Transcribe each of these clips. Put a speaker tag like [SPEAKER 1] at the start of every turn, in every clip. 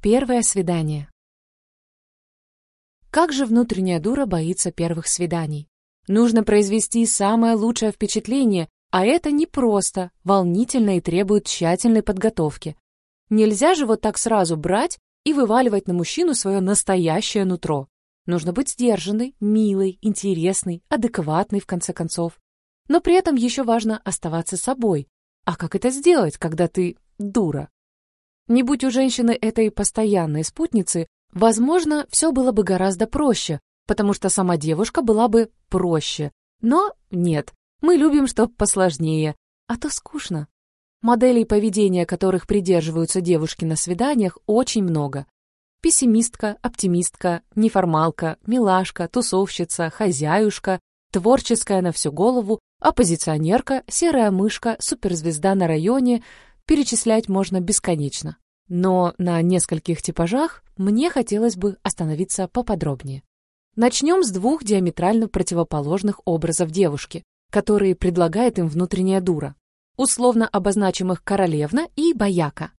[SPEAKER 1] Первое свидание. Как же внутренняя дура боится первых свиданий? Нужно произвести самое лучшее впечатление, а это непросто, волнительно и требует тщательной подготовки. Нельзя же вот так сразу брать и вываливать на мужчину свое настоящее нутро. Нужно быть сдержанной, милой, интересной, адекватной в конце концов. Но при этом еще важно оставаться собой. А как это сделать, когда ты дура? Не будь у женщины этой постоянной спутницы, возможно, все было бы гораздо проще, потому что сама девушка была бы проще. Но нет, мы любим, чтоб посложнее, а то скучно. Моделей поведения, которых придерживаются девушки на свиданиях, очень много. Пессимистка, оптимистка, неформалка, милашка, тусовщица, хозяюшка, творческая на всю голову, оппозиционерка, серая мышка, суперзвезда на районе, перечислять можно бесконечно. Но на нескольких типажах мне хотелось бы остановиться поподробнее. Начнем с двух диаметрально противоположных образов девушки, которые предлагает им внутренняя дура. Условно обозначим их королевна и бояка.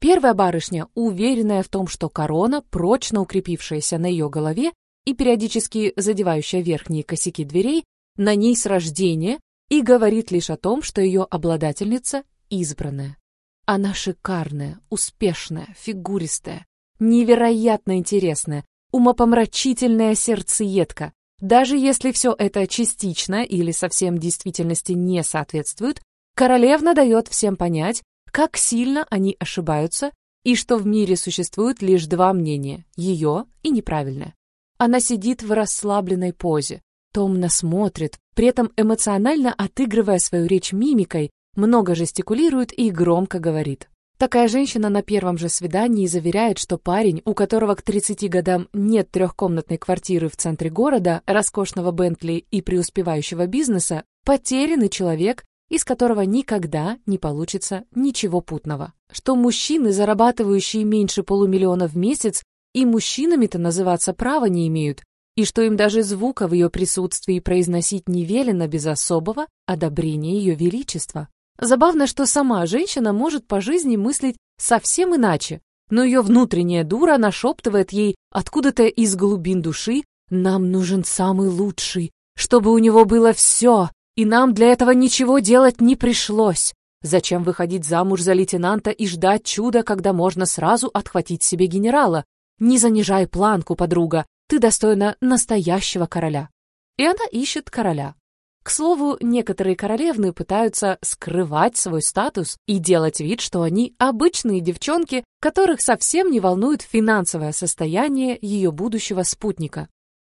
[SPEAKER 1] Первая барышня, уверенная в том, что корона, прочно укрепившаяся на ее голове и периодически задевающая верхние косяки дверей, на ней с рождения и говорит лишь о том, что ее обладательница избранная. Она шикарная, успешная, фигуристая, невероятно интересная, умопомрачительная сердцеедка. Даже если все это частично или совсем действительности не соответствует, королевна дает всем понять, как сильно они ошибаются и что в мире существует лишь два мнения – ее и неправильное. Она сидит в расслабленной позе, томно смотрит, при этом эмоционально отыгрывая свою речь мимикой, много жестикулирует и громко говорит. Такая женщина на первом же свидании заверяет, что парень, у которого к 30 годам нет трехкомнатной квартиры в центре города, роскошного Бентли и преуспевающего бизнеса, потерянный человек, из которого никогда не получится ничего путного. Что мужчины, зарабатывающие меньше полумиллиона в месяц, и мужчинами-то называться права не имеют, и что им даже звука в ее присутствии произносить не велено без особого одобрения ее величества. Забавно, что сама женщина может по жизни мыслить совсем иначе, но ее внутренняя дура нашептывает ей откуда-то из глубин души «Нам нужен самый лучший, чтобы у него было все, и нам для этого ничего делать не пришлось. Зачем выходить замуж за лейтенанта и ждать чуда, когда можно сразу отхватить себе генерала? Не занижай планку, подруга, ты достойна настоящего короля». И она ищет короля. К слову, некоторые королевны пытаются скрывать свой статус и делать вид, что они обычные девчонки, которых совсем не волнует финансовое состояние ее будущего спутника.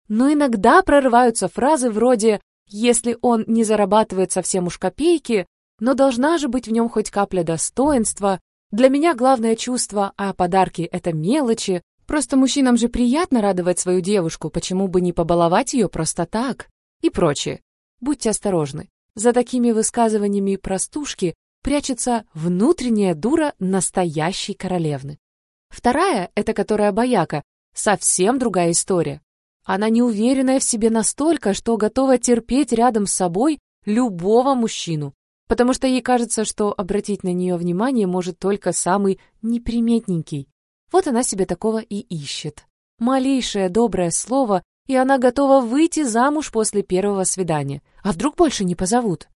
[SPEAKER 1] Но иногда прорываются фразы вроде «если он не зарабатывает совсем уж копейки, но должна же быть в нем хоть капля достоинства», «для меня главное чувство, а подарки — это мелочи», «просто мужчинам же приятно радовать свою девушку, почему бы не побаловать ее просто так?» и прочее. Будьте осторожны. За такими высказываниями простушки прячется внутренняя дура настоящей королевны. Вторая, это которая бояка, совсем другая история. Она неуверенная в себе настолько, что готова терпеть рядом с собой любого мужчину, потому что ей кажется, что обратить на нее внимание может только самый неприметненький. Вот она себе такого и ищет. Малейшее доброе слово и она готова выйти замуж после первого свидания. А вдруг больше не позовут?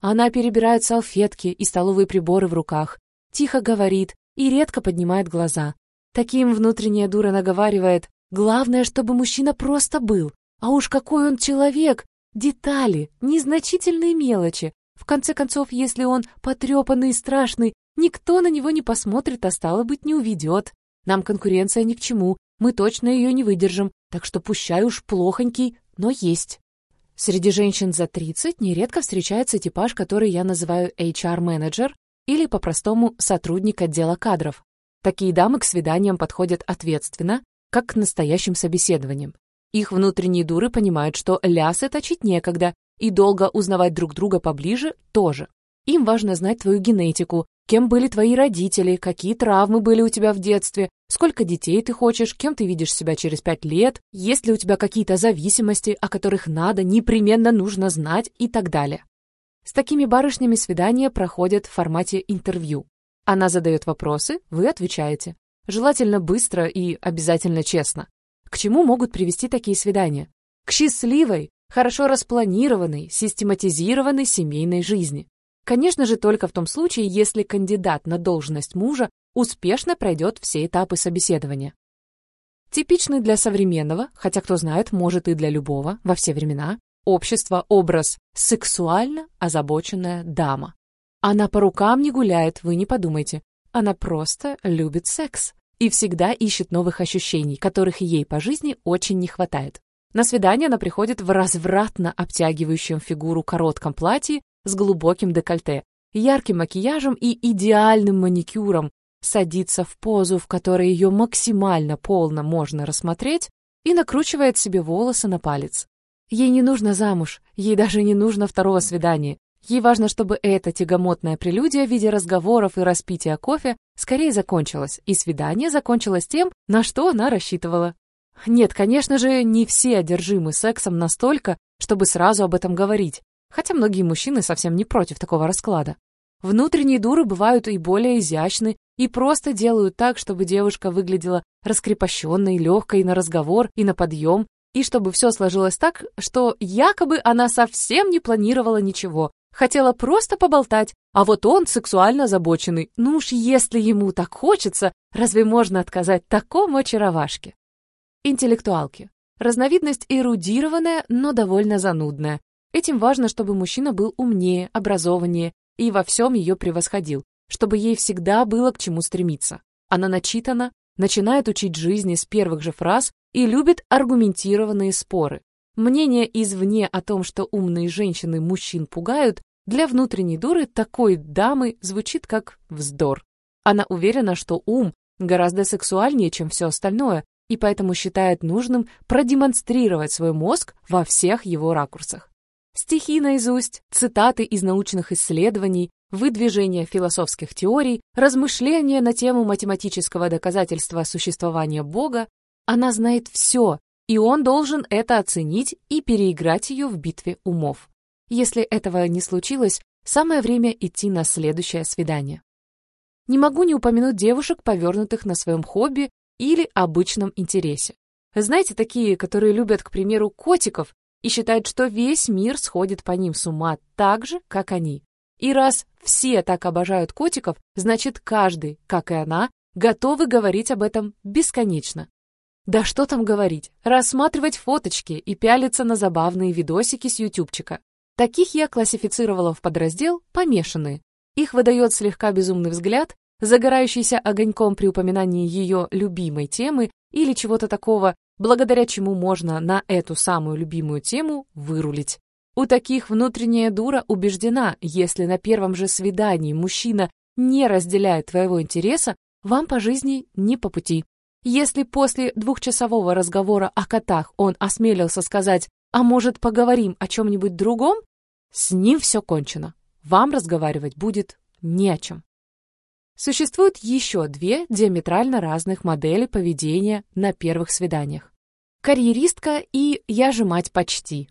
[SPEAKER 1] Она перебирает салфетки и столовые приборы в руках, тихо говорит и редко поднимает глаза. Таким внутренняя дура наговаривает, главное, чтобы мужчина просто был. А уж какой он человек! Детали, незначительные мелочи. В конце концов, если он потрепанный и страшный, никто на него не посмотрит, а стало быть, не уведет. Нам конкуренция ни к чему, мы точно ее не выдержим, так что пущай уж плохонький, но есть. Среди женщин за 30 нередко встречается типаж, который я называю HR-менеджер или по-простому сотрудник отдела кадров. Такие дамы к свиданиям подходят ответственно, как к настоящим собеседованиям. Их внутренние дуры понимают, что лясы точить некогда, и долго узнавать друг друга поближе тоже. Им важно знать твою генетику, Кем были твои родители, какие травмы были у тебя в детстве, сколько детей ты хочешь, кем ты видишь себя через пять лет, есть ли у тебя какие-то зависимости, о которых надо, непременно нужно знать и так далее. С такими барышнями свидания проходят в формате интервью. Она задает вопросы, вы отвечаете. желательно быстро и обязательно честно. К чему могут привести такие свидания? К счастливой, хорошо распланированной, систематизированной семейной жизни. Конечно же, только в том случае, если кандидат на должность мужа успешно пройдет все этапы собеседования. Типичный для современного, хотя кто знает, может и для любого, во все времена, общества образ сексуально озабоченная дама. Она по рукам не гуляет, вы не подумайте. Она просто любит секс и всегда ищет новых ощущений, которых ей по жизни очень не хватает. На свидание она приходит в развратно обтягивающем фигуру коротком платье с глубоким декольте, ярким макияжем и идеальным маникюром, садится в позу, в которой ее максимально полно можно рассмотреть, и накручивает себе волосы на палец. Ей не нужно замуж, ей даже не нужно второго свидания. Ей важно, чтобы эта тягомотная прелюдия в виде разговоров и распития кофе скорее закончилась, и свидание закончилось тем, на что она рассчитывала. Нет, конечно же, не все одержимы сексом настолько, чтобы сразу об этом говорить, хотя многие мужчины совсем не против такого расклада. Внутренние дуры бывают и более изящны, и просто делают так, чтобы девушка выглядела раскрепощенной, легкой на разговор и на подъем, и чтобы все сложилось так, что якобы она совсем не планировала ничего, хотела просто поболтать, а вот он сексуально озабоченный. Ну уж если ему так хочется, разве можно отказать такому очаровашке? Интеллектуалки. Разновидность эрудированная, но довольно занудная. Этим важно, чтобы мужчина был умнее, образованнее и во всем ее превосходил, чтобы ей всегда было к чему стремиться. Она начитана, начинает учить жизни с первых же фраз и любит аргументированные споры. Мнение извне о том, что умные женщины мужчин пугают, для внутренней дуры такой дамы звучит как вздор. Она уверена, что ум гораздо сексуальнее, чем все остальное, и поэтому считает нужным продемонстрировать свой мозг во всех его ракурсах. Стихи наизусть, цитаты из научных исследований, выдвижение философских теорий, размышления на тему математического доказательства существования Бога, она знает все, и он должен это оценить и переиграть ее в битве умов. Если этого не случилось, самое время идти на следующее свидание. Не могу не упомянуть девушек, повернутых на своем хобби или обычном интересе. Знаете, такие, которые любят, к примеру, котиков и считают, что весь мир сходит по ним с ума так же, как они. И раз все так обожают котиков, значит, каждый, как и она, готовы говорить об этом бесконечно. Да что там говорить, рассматривать фоточки и пялиться на забавные видосики с ютубчика. Таких я классифицировала в подраздел «помешанные». Их выдает слегка безумный взгляд загорающийся огоньком при упоминании ее любимой темы или чего-то такого, благодаря чему можно на эту самую любимую тему вырулить. У таких внутренняя дура убеждена, если на первом же свидании мужчина не разделяет твоего интереса, вам по жизни не по пути. Если после двухчасового разговора о котах он осмелился сказать «А может, поговорим о чем-нибудь другом?», с ним все кончено. Вам разговаривать будет не о чем. Существует еще две диаметрально разных модели поведения на первых свиданиях. Карьеристка и «я же мать почти».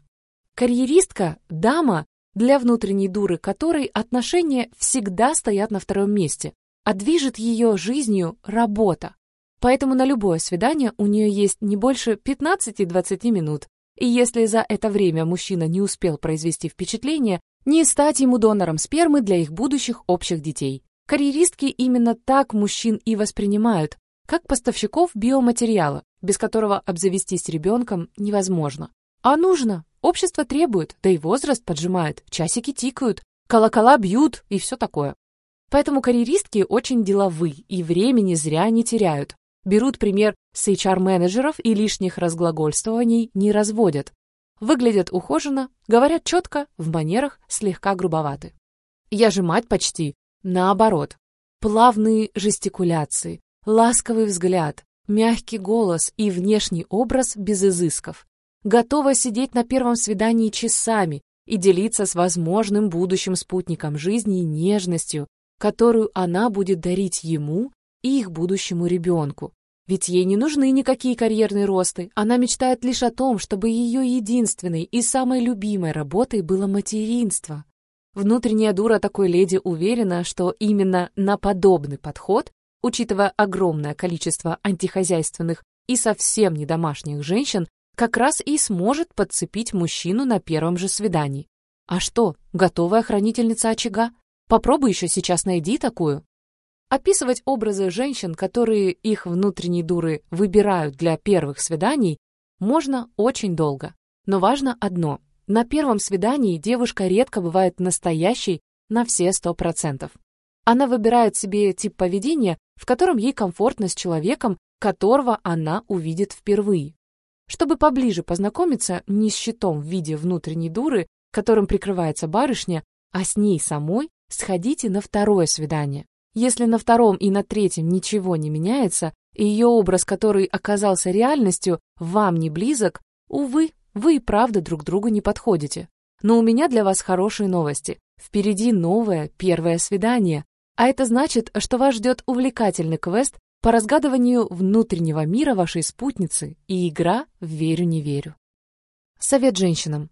[SPEAKER 1] Карьеристка – дама, для внутренней дуры которой отношения всегда стоят на втором месте, а движет ее жизнью работа. Поэтому на любое свидание у нее есть не больше 15-20 минут. И если за это время мужчина не успел произвести впечатление, не стать ему донором спермы для их будущих общих детей. Карьеристки именно так мужчин и воспринимают, как поставщиков биоматериала, без которого обзавестись ребенком невозможно. А нужно, общество требует, да и возраст поджимает, часики тикают, колокола бьют и все такое. Поэтому карьеристки очень деловы и времени зря не теряют. Берут пример с HR-менеджеров и лишних разглагольствований не разводят. Выглядят ухоженно, говорят четко, в манерах слегка грубоваты. Я же мать почти, Наоборот, плавные жестикуляции, ласковый взгляд, мягкий голос и внешний образ без изысков. Готова сидеть на первом свидании часами и делиться с возможным будущим спутником жизни нежностью, которую она будет дарить ему и их будущему ребенку. Ведь ей не нужны никакие карьерные росты, она мечтает лишь о том, чтобы ее единственной и самой любимой работой было материнство. Внутренняя дура такой леди уверена, что именно на подобный подход учитывая огромное количество антихозяйственных и совсем не домашних женщин, как раз и сможет подцепить мужчину на первом же свидании. А что, готовая хранительница очага? Попробуй еще сейчас найди такую. Описывать образы женщин, которые их внутренние дуры выбирают для первых свиданий, можно очень долго. Но важно одно. На первом свидании девушка редко бывает настоящей на все сто процентов. Она выбирает себе тип поведения, в котором ей комфортно с человеком, которого она увидит впервые. Чтобы поближе познакомиться не с щитом в виде внутренней дуры, которым прикрывается барышня, а с ней самой, сходите на второе свидание. Если на втором и на третьем ничего не меняется, и ее образ, который оказался реальностью, вам не близок, увы, вы и правда друг другу не подходите. Но у меня для вас хорошие новости. Впереди новое первое свидание. А это значит, что вас ждет увлекательный квест по разгадыванию внутреннего мира вашей спутницы и игра в «Верю-не верю». Совет женщинам.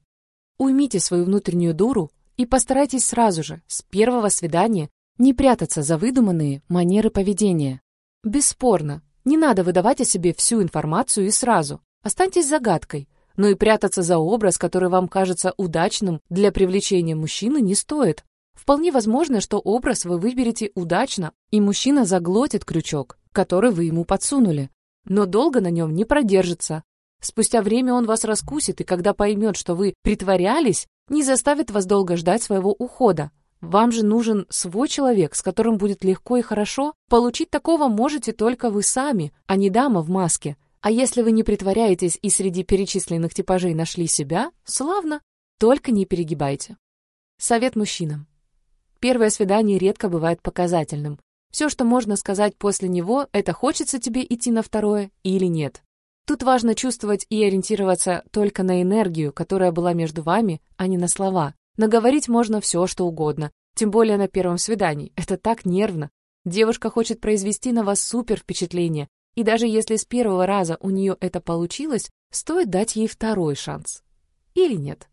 [SPEAKER 1] Уймите свою внутреннюю дуру и постарайтесь сразу же, с первого свидания, не прятаться за выдуманные манеры поведения. Бесспорно, не надо выдавать о себе всю информацию и сразу. Останьтесь загадкой. Но и прятаться за образ, который вам кажется удачным для привлечения мужчины, не стоит. Вполне возможно, что образ вы выберете удачно, и мужчина заглотит крючок, который вы ему подсунули. Но долго на нем не продержится. Спустя время он вас раскусит, и когда поймет, что вы притворялись, не заставит вас долго ждать своего ухода. Вам же нужен свой человек, с которым будет легко и хорошо. Получить такого можете только вы сами, а не дама в маске. А если вы не притворяетесь и среди перечисленных типажей нашли себя, славно. Только не перегибайте. Совет мужчинам. Первое свидание редко бывает показательным. Все, что можно сказать после него, это хочется тебе идти на второе или нет. Тут важно чувствовать и ориентироваться только на энергию, которая была между вами, а не на слова. Наговорить можно все, что угодно, тем более на первом свидании. Это так нервно. Девушка хочет произвести на вас супер впечатление, и даже если с первого раза у нее это получилось, стоит дать ей второй шанс. Или нет.